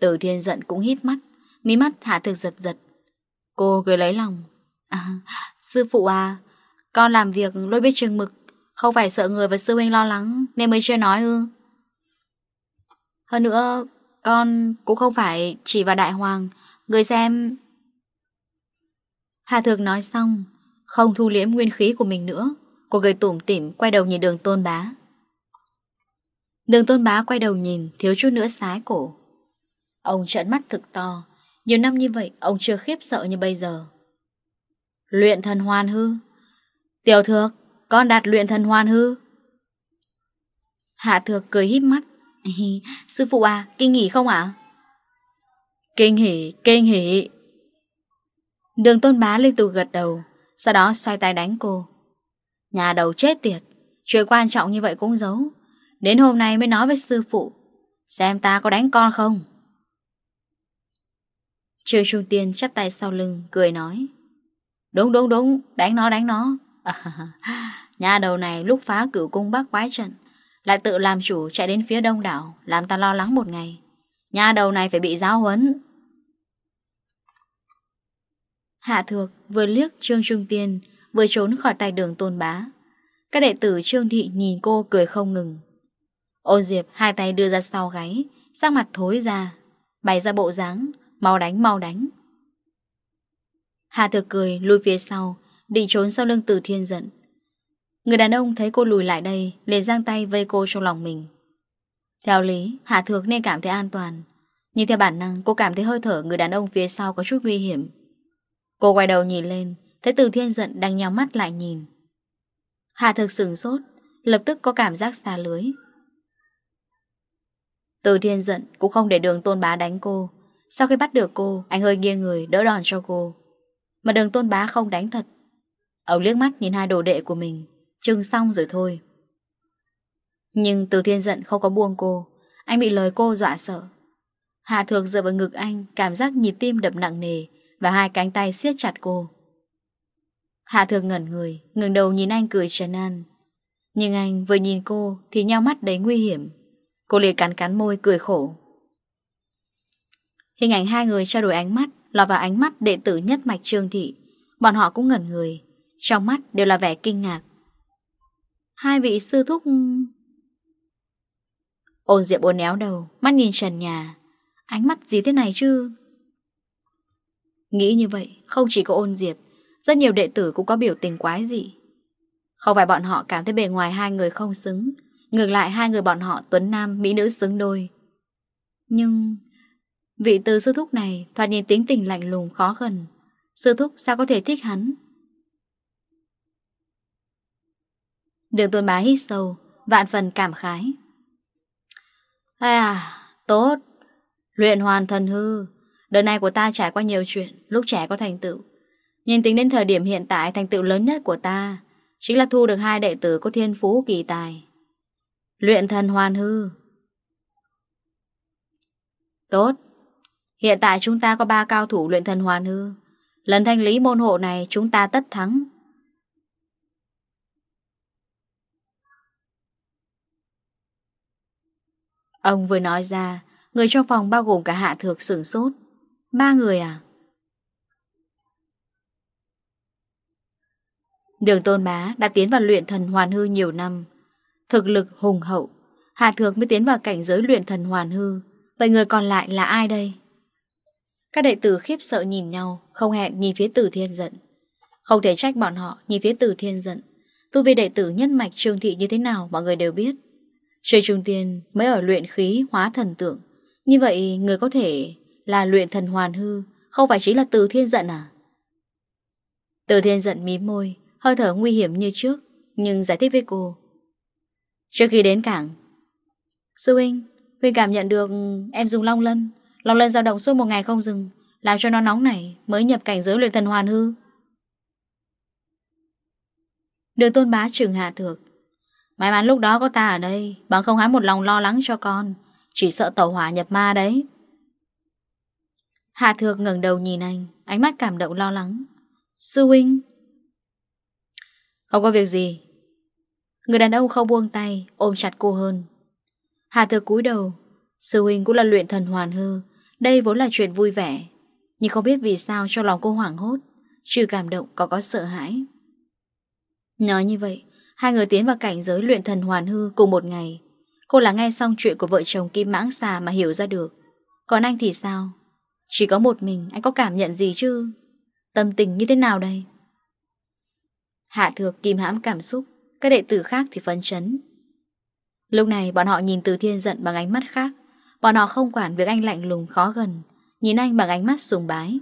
Từ thiên giận cũng hít mắt Mí mắt hạ thực giật giật. Cô cười lấy lòng. À, Sư phụ à Con làm việc lôi biết chừng mực. Không phải sợ người và sư huynh lo lắng Nên mới chưa nói ư. Hơn nữa Con cũng không phải chỉ vào đại hoàng. Người xem. Hà Thược nói xong không thu liễm nguyên khí của mình nữa. Cô cười tủm tỉm quay đầu nhìn đường tôn bá. Đường tôn bá quay đầu nhìn Thiếu chút nữa sái cổ. Ông trợn mắt thực to. Nhiều năm như vậy ông chưa khiếp sợ như bây giờ. Luyện thần hoàn hư? Tiểu thược Con đạt luyện thần hoàn hư? Hạ thược cười híp mắt. Sư phụ à Kinh nghỉ không ạ? Kinh hỉ, kinh hỉ. Đường tôn bá liên tục gật đầu. Sau đó xoay tay đánh cô. Nhà đầu chết tiệt Chuyện quan trọng như vậy cũng giấu. Đến hôm nay mới nói với sư phụ Xem ta có đánh con không? Trương Trung Tiên chắp tay sau lưng Cười nói. Đúng đúng đúng đánh nó đánh nó. À, Nhà đầu này lúc phá cửu cung bắc quái trận Lại tự làm chủ chạy đến phía đông đảo Làm ta lo lắng một ngày. Nhà đầu này phải bị giáo huấn Hạ Thược vừa liếc Trương Trung Tiên, Vừa trốn khỏi tay đường tôn bá. Các đệ tử Trương Thị nhìn cô cười không ngừng. Ôn Diệp hai tay đưa ra sau gáy, Sắc mặt thối ra, Bày ra bộ dáng, Mau đánh mau đánh. Hạ Thược cười lùi phía sau, Định trốn sau lưng Từ Thiên giận Người đàn ông thấy cô lùi lại đây, liền giang tay vây cô trong lòng mình. Theo lý, Hạ Thược nên cảm thấy an toàn, Nhưng theo bản năng cô cảm thấy hơi thở người đàn ông phía sau có chút nguy hiểm. Cô quay đầu nhìn lên, Thấy từ thiên giận đang nhắm mắt lại nhìn. Hà thực sừng sốt, Lập tức có cảm giác xa lưới. Từ thiên giận Cũng không để đường tôn bá đánh cô. Sau khi bắt được cô, Anh hơi nghiêng người đỡ đòn cho cô. Mà đường tôn bá không đánh thật. Ông liếc mắt nhìn hai đồ đệ của mình Trưng xong rồi thôi. Nhưng từ thiên giận không có buông cô, Anh bị lời cô dọa sợ. Hà thược dựa vào ngực anh, Cảm giác nhịp tim đập nặng nề và hai cánh tay siết chặt cô. Hạ thượng ngẩn người ngừng đầu nhìn anh cười trần an. Nhưng anh vừa nhìn cô Thì nhau mắt đầy nguy hiểm. Cô liền cắn cắn môi cười khổ. Hình ảnh hai người trao đổi ánh mắt, Lọt vào ánh mắt đệ tử nhất mạch trương thị. Bọn họ cũng ngẩn người, Trong mắt đều là vẻ kinh ngạc. Hai vị sư thúc Ôn diệp ôn éo đầu, Mắt nhìn trần nhà. Ánh mắt gì thế này chứ? Nghĩ như vậy, không chỉ có ôn diệp, rất nhiều đệ tử cũng có biểu tình quái dị. Không phải bọn họ cảm thấy bề ngoài hai người không xứng, ngược lại hai người bọn họ tuấn nam, mỹ nữ xứng đôi. Nhưng vị từ sư thúc này thoạt nhìn tính tình lạnh lùng khó khăn, sư thúc sao có thể thích hắn? Đường tuần bá hít sâu, vạn phần cảm khái. À, tốt, luyện hoàn thần hư, Đời này của ta trải qua nhiều chuyện, Lúc trẻ có thành tựu. Nhìn tính đến thời điểm hiện tại, thành tựu lớn nhất của ta Chính là thu được hai đệ tử có thiên phú kỳ tài. Luyện thần hoàn hư. Tốt. Hiện tại chúng ta có ba cao thủ luyện thần hoàn hư. Lần thanh lý môn hộ này chúng ta tất thắng. Ông vừa nói ra, Người trong phòng bao gồm cả hạ thược sửng sốt. Ba người à? Đường tôn bá đã tiến vào luyện thần hoàn hư nhiều năm. Thực lực hùng hậu. Hạ thược mới tiến vào cảnh giới luyện thần hoàn hư. Vậy người còn lại là ai đây? Các đệ tử khiếp sợ nhìn nhau, không hẹn nhìn phía tử thiên giận. Không thể trách bọn họ nhìn phía tử thiên giận. Tu vi đệ tử nhân mạch trương thị như thế nào mọi người đều biết. Trời trung tiên mới ở luyện khí hóa thần tượng. Như vậy người có thể là luyện thần hoàn hư, Không phải chính là từ thiên giận à? Từ thiên giận mí môi, Hơi thở nguy hiểm như trước, Nhưng giải thích với cô. Trước khi đến cảng, Sư huynh Huynh cảm nhận được em dùng long lân. Long lân dao động suốt một ngày không dừng, Làm cho nó nóng này Mới nhập cảnh giới luyện thần hoàn hư. Đường tôn bá trừng hạ thược. May mắn lúc đó có ta ở đây, Bằng không hắn một lòng lo lắng cho con, Chỉ sợ tẩu hỏa nhập ma đấy. Hà Thược ngẩng đầu nhìn anh, Ánh mắt cảm động lo lắng. Sư huynh. Không có việc gì. Người đàn ông không buông tay, Ôm chặt cô hơn. Hà Thược cúi đầu. Sư huynh cũng là luyện thần hoàn hư. Đây vốn là chuyện vui vẻ. Nhưng không biết vì sao cho lòng cô hoảng hốt, Trừ cảm động có có sợ hãi. Nói như vậy, Hai người tiến vào cảnh giới luyện thần hoàn hư cùng một ngày. Cô là nghe xong chuyện của vợ chồng Kim Mãng Xà mà hiểu ra được. Còn anh thì sao? Chỉ có một mình, anh có cảm nhận gì chứ? Tâm tình như thế nào đây? Hạ thược kìm hãm cảm xúc, Các đệ tử khác thì phấn chấn. Lúc này bọn họ nhìn từ thiên giận bằng ánh mắt khác. Bọn họ không quản việc anh lạnh lùng khó gần, Nhìn anh bằng ánh mắt sùng bái.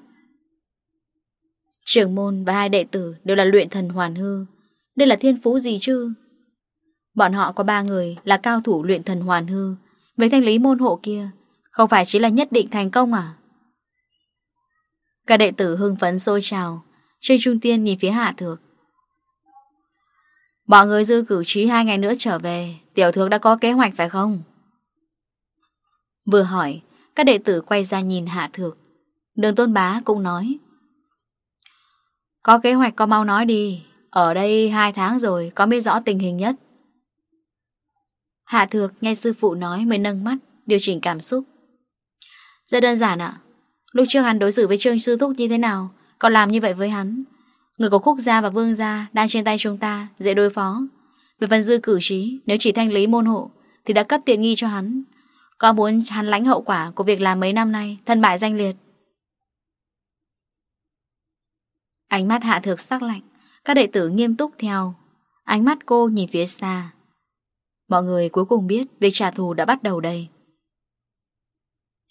Trưởng môn và hai đệ tử đều là luyện thần hoàn hư. Đây là thiên phú gì chứ? Bọn họ có ba người là cao thủ luyện thần hoàn hư. Với thanh lý môn hộ kia Không phải chỉ là nhất định thành công à? Các đệ tử hưng phấn sôi trào trên Trung Tiên nhìn phía Hạ Thược. Mọi người dư cử trí hai ngày nữa trở về, Tiểu thược đã có kế hoạch phải không? Vừa hỏi, Các đệ tử quay ra nhìn Hạ Thược. Đường Tôn Bá cũng nói, Có kế hoạch có mau nói đi, Ở đây hai tháng rồi Có biết rõ tình hình nhất. Hạ Thược nghe sư phụ nói Mới nâng mắt, Điều chỉnh cảm xúc. Rất đơn giản ạ Lúc trước hắn đối xử với Trương Sư Thúc như thế nào, Còn làm như vậy với hắn? Người có khúc gia và vương gia đang trên tay chúng ta, Dễ đối phó. Về phần dư cử trí, nếu chỉ thanh lý môn hộ, Thì đã cấp tiện nghi cho hắn. Có muốn hắn lãnh hậu quả của việc làm mấy năm nay, Thân bại danh liệt? Ánh mắt hạ thược sắc lạnh, Các đệ tử nghiêm túc theo. Ánh mắt cô nhìn phía xa. Mọi người cuối cùng biết Việc trả thù đã bắt đầu đây.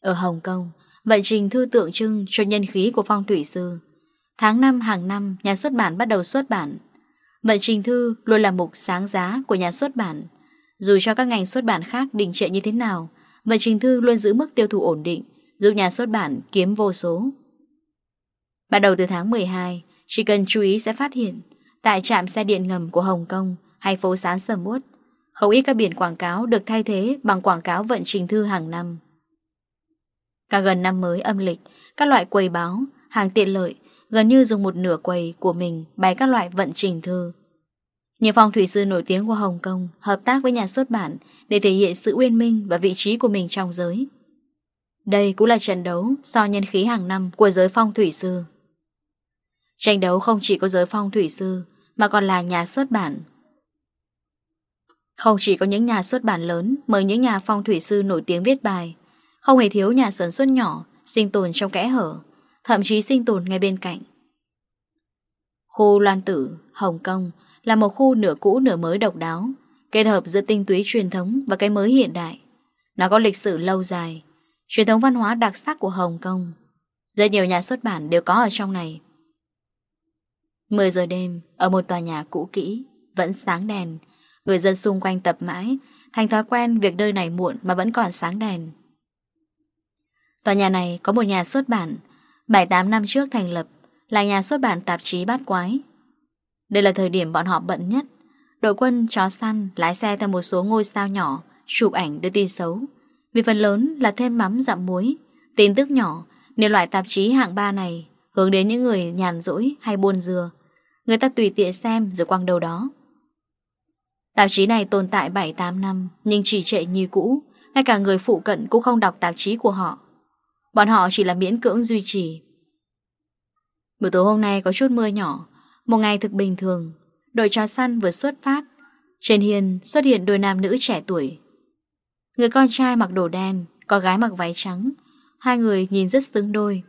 Ở Hồng Kông vận trình thư tượng trưng cho nhân khí của phong thủy sư. Tháng 5 hàng năm, nhà xuất bản bắt đầu xuất bản. Vận trình thư luôn là mục sáng giá của nhà xuất bản. Dù cho các ngành xuất bản khác đình trệ như thế nào, vận trình thư luôn giữ mức tiêu thụ ổn định, giúp nhà xuất bản kiếm vô số. Bắt đầu từ tháng 12, chỉ cần chú ý sẽ phát hiện, tại trạm xe điện ngầm của Hồng Kông hay phố sáng sầm uất, không ít các biển quảng cáo được thay thế bằng quảng cáo vận trình thư hàng năm. Cả gần năm mới âm lịch, các loại quầy báo, hàng tiện lợi gần như dùng một nửa quầy của mình bày các loại vận trình thư. Nhiều phong thủy sư nổi tiếng của Hồng Kông hợp tác với nhà xuất bản để thể hiện sự uyên minh và vị trí của mình trong giới. Đây cũng là trận đấu so nhân khí hàng năm của giới phong thủy sư. Tranh đấu không chỉ có giới phong thủy sư mà còn là nhà xuất bản. Không chỉ có những nhà xuất bản lớn mời những nhà phong thủy sư nổi tiếng viết bài, không hề thiếu nhà sản xuất nhỏ Sinh tồn trong kẽ hở Thậm chí sinh tồn ngay bên cạnh Khu Loan Tử, Hồng Kông Là một khu nửa cũ nửa mới độc đáo Kết hợp giữa tinh túy truyền thống Và cái mới hiện đại Nó có lịch sử lâu dài Truyền thống văn hóa đặc sắc của Hồng Kông Rất nhiều nhà xuất bản đều có ở trong này 10 giờ đêm, ở một tòa nhà cũ kỹ, vẫn sáng đèn. Người dân xung quanh tập mãi, thành thói quen việc nơi này muộn mà vẫn còn sáng đèn. Tòa nhà này có một nhà xuất bản 7-8 năm trước thành lập, Là nhà xuất bản tạp chí bát quái. Đây là thời điểm bọn họ bận nhất. Đội quân chó săn lái xe theo một số ngôi sao nhỏ, Chụp ảnh đưa tin xấu. Vì phần lớn là thêm mắm dặm muối, Tin tức nhỏ Nếu loại tạp chí hạng 3 này Hướng đến những người nhàn rỗi hay buôn dừa. Người ta tùy tiện xem rồi quăng đầu đó. Tạp chí này tồn tại 7-8 năm, Nhưng chỉ trệ như cũ. Ngay cả người phụ cận cũng không đọc tạp chí của họ. Bọn họ chỉ là miễn cưỡng duy trì. Buổi tối hôm nay có chút mưa nhỏ, Một ngày thực bình thường. Đội trò săn vừa xuất phát, Trên hiên xuất hiện đôi nam nữ trẻ tuổi. Người con trai mặc đồ đen, Có gái mặc váy trắng, Hai người nhìn rất xứng đôi.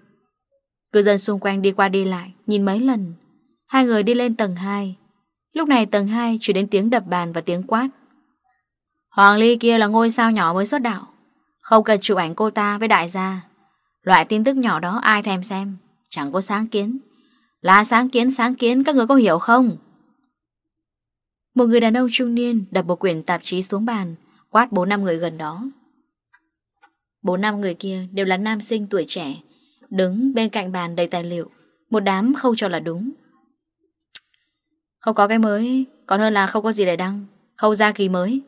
Cư dân xung quanh đi qua đi lại, Nhìn mấy lần. Hai người đi lên tầng 2 Lúc này tầng 2 chỉ đến tiếng đập bàn và tiếng quát. Hoàng Ly kia là ngôi sao nhỏ mới xuất đạo. Không cần chụp ảnh cô ta với đại gia. Loại tin tức nhỏ đó ai thèm xem? Chẳng có sáng kiến. Là sáng kiến sáng kiến, các người có hiểu không? Một người đàn ông trung niên Đập một quyển tạp chí xuống bàn, Quát bốn năm người gần đó. Bốn năm người kia đều là nam sinh tuổi trẻ, Đứng bên cạnh bàn đầy tài liệu. Một đám không cho là đúng. Không có cái mới, Còn hơn là không có gì để đăng. Không ra kỳ mới.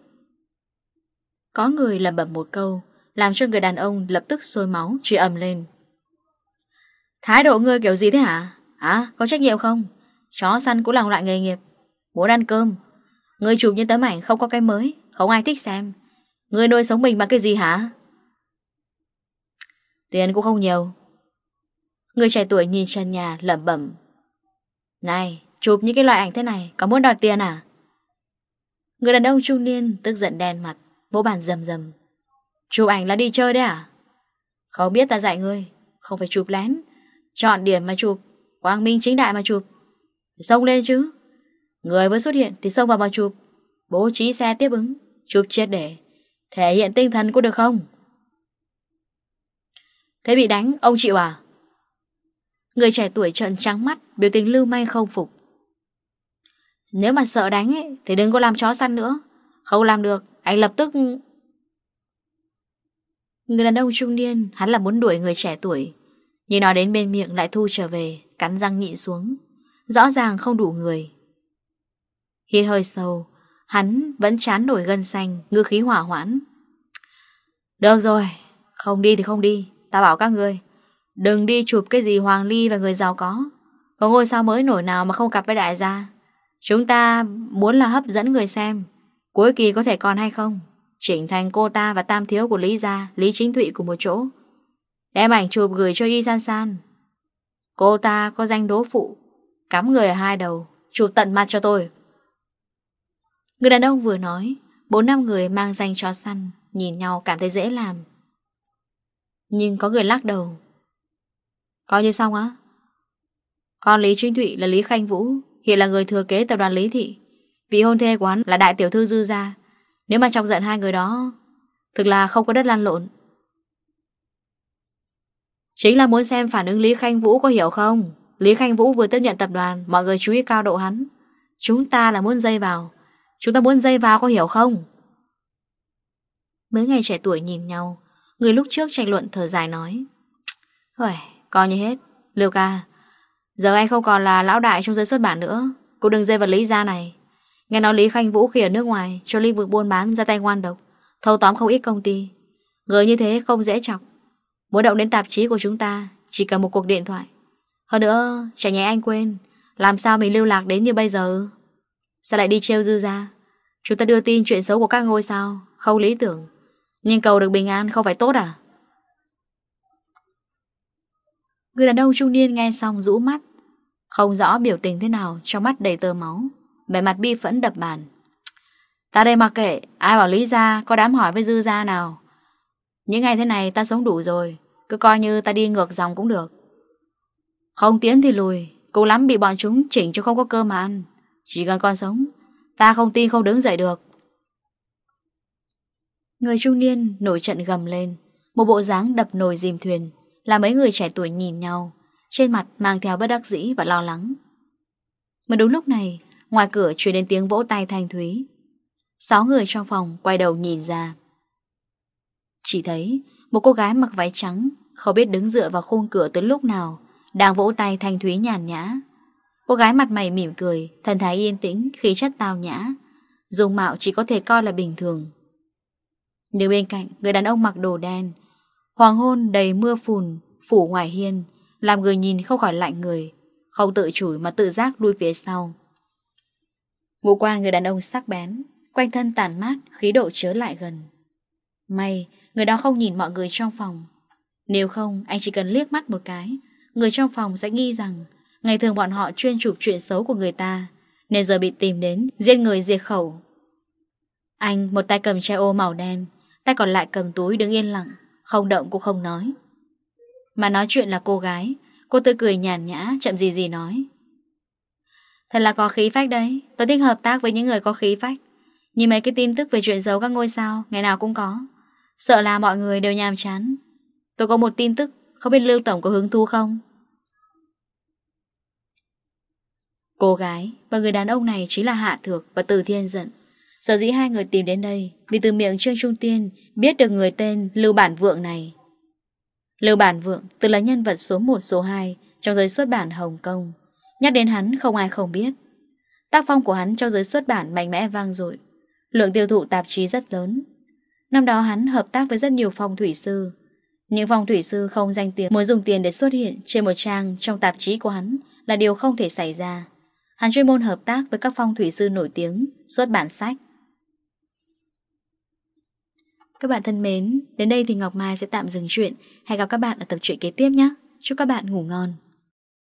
Có người làm bẩm một câu làm cho người đàn ông lập tức sôi máu Chỉ ầm lên. Thái độ ngươi kiểu gì thế hả? Hả? Có trách nhiệm không? Chó săn cũng là loại nghề nghiệp. Muốn ăn cơm. Ngươi chụp những tấm ảnh không có cái mới, Không ai thích xem. Ngươi nuôi sống mình bằng cái gì hả? Tiền cũng không nhiều. Người trẻ tuổi nhìn trần nhà lẩm bẩm. Này, Chụp những cái loại ảnh thế này, Có muốn đòi tiền à? Người đàn ông trung niên tức giận đen mặt, Vỗ bàn rầm rầm. Chụp ảnh là đi chơi đấy à? Không biết ta dạy ngươi, không phải chụp lén. Chọn điểm mà chụp, quang minh chính đại mà chụp. Xông lên chứ. Người vừa xuất hiện thì xông vào mà chụp. Bố trí xe tiếp ứng, chụp chết để. Thể hiện tinh thần có được không? Thế bị đánh, ông chịu à? Người trẻ tuổi trợn trắng mắt, biểu tình lưu may không phục. Nếu mà sợ đánh ấy, thì đừng có làm chó săn nữa. Không làm được, anh lập tức Người đàn ông trung niên Hắn là muốn đuổi người trẻ tuổi. Nhưng nó đến bên miệng lại thu trở về Cắn răng nhịn xuống. Rõ ràng không đủ người. Hít hơi sâu Hắn vẫn chán nổi gân xanh Ngư khí hỏa hoãn. Được rồi Không đi thì không đi Ta bảo các người, Đừng đi chụp cái gì Hoàng Ly và người giàu có. Có ngôi sao mới nổi nào mà không cặp với đại gia? Chúng ta muốn là hấp dẫn người xem. Cuối kỳ có thể còn hay không? Chỉnh thành cô ta và tam thiếu của Lý Gia, Lý Chính Thụy cùng một chỗ. Đem ảnh chụp gửi cho Y San San. Cô ta có danh đố phụ, Cắm người ở hai đầu, Chụp tận mặt cho tôi. Người đàn ông vừa nói, Bốn năm người mang danh cho săn, Nhìn nhau cảm thấy dễ làm. Nhưng có người lắc đầu. Coi như xong á. Con Lý Trinh Thụy là Lý Khanh Vũ, Hiện là người thừa kế tập đoàn Lý Thị. Vị hôn thê của hắn là đại tiểu thư dư gia nếu mà chọc giận hai người đó Thực là không có đất lan lộn. Chính là muốn xem phản ứng Lý Khanh Vũ có hiểu không? Lý Khanh Vũ vừa tiếp nhận tập đoàn Mọi người chú ý cao độ hắn. Chúng ta là muốn dây vào. Chúng ta muốn dây vào có hiểu không? Mấy ngày trẻ tuổi nhìn nhau Người lúc trước tranh luận thở dài nói Hời, coi như hết. Liêu ca Giờ anh không còn là lão đại trong giới xuất bản nữa. Cũng đừng dây vật lý ra này. Nghe nói Lý Khanh Vũ khi ở nước ngoài Cho lĩnh vực buôn bán ra tay ngoan độc. Thâu tóm không ít công ty. Người như thế không dễ chọc. Muốn động đến tạp chí của chúng ta, Chỉ cần một cuộc điện thoại. Hơn nữa, chả nhé anh quên, Làm sao mình lưu lạc đến như bây giờ? Sao lại đi trêu dư ra? Chúng ta đưa tin chuyện xấu của các ngôi sao, Không lý tưởng. Nhưng cầu được bình an không phải tốt à? Người đàn ông trung niên nghe xong rũ mắt. Không rõ biểu tình thế nào Trong mắt đầy tơ máu. Bề mặt bi phẫn đập bàn. Ta đây mặc kệ, Ai bảo Lý ra, có đám hỏi với Dư ra nào. Những ngày thế này ta sống đủ rồi, Cứ coi như ta đi ngược dòng cũng được. Không tiến thì lùi Cũng lắm bị bọn chúng chỉnh cho không có cơm ăn. Chỉ cần con sống, Ta không tin không đứng dậy được. Người trung niên nổi trận gầm lên, Một bộ dáng đập nồi dìm thuyền, Là mấy người trẻ tuổi nhìn nhau, Trên mặt mang theo bất đắc dĩ và lo lắng. Mà đúng lúc này Ngoài cửa truyền đến tiếng vỗ tay thanh thúy. Sáu người trong phòng quay đầu nhìn ra. Chỉ thấy một cô gái mặc váy trắng Không biết đứng dựa vào khung cửa từ lúc nào Đang vỗ tay thanh thúy nhàn nhã. Cô gái mặt mày mỉm cười Thần thái yên tĩnh, khí chất tao nhã. Dùng mạo chỉ có thể coi là bình thường. Đứng bên cạnh Người đàn ông mặc đồ đen Hoàng hôn đầy mưa phùn Phủ ngoài hiên Làm người nhìn không khỏi lạnh người Không tự chủ mà tự giác lui phía sau. Ngũ quan người đàn ông sắc bén, Quanh thân tàn mát, Khí độ chớ lại gần. May, người đó không nhìn mọi người trong phòng. Nếu không, anh chỉ cần liếc mắt một cái, Người trong phòng sẽ nghi rằng Ngày thường bọn họ chuyên chụp chuyện xấu của người ta, Nên giờ bị tìm đến Giết người diệt khẩu. Anh, một tay cầm che ô màu đen, Tay còn lại cầm túi đứng yên lặng, Không động cũng không nói. Mà nói chuyện là cô gái, Cô tươi cười nhàn nhã, chậm gì gì nói. Thật là có khí phách đấy. Tôi thích hợp tác với những người có khí phách. Nhìn mấy cái tin tức về chuyện giấu các ngôi sao, Ngày nào cũng có. Sợ là mọi người đều nhàm chán. Tôi có một tin tức, Không biết Lưu Tổng có hứng thú không? Cô gái và người đàn ông này chính là Hạ Thược và Từ Thiên Dận. Sở dĩ hai người tìm đến đây, Vì từ miệng Trương Trung Tiên Biết được người tên Lưu Bản Vượng này. Lưu Bản Vượng Từ là nhân vật số 1 số 2 Trong giới xuất bản Hồng Kông. Nhắc đến hắn, không ai không biết. Tác phong của hắn cho giới xuất bản mạnh mẽ vang dội. Lượng tiêu thụ tạp chí rất lớn. Năm đó hắn hợp tác với rất nhiều phong thủy sư. Những phong thủy sư không danh tiền Muốn dùng tiền để xuất hiện trên một trang trong tạp chí của hắn Là điều không thể xảy ra. Hắn chuyên môn hợp tác với các phong thủy sư nổi tiếng, Xuất bản sách. Các bạn thân mến, Đến đây thì Ngọc Mai sẽ tạm dừng chuyện. Hẹn gặp các bạn ở tập truyện kế tiếp nhé. Chúc các bạn ngủ ngon.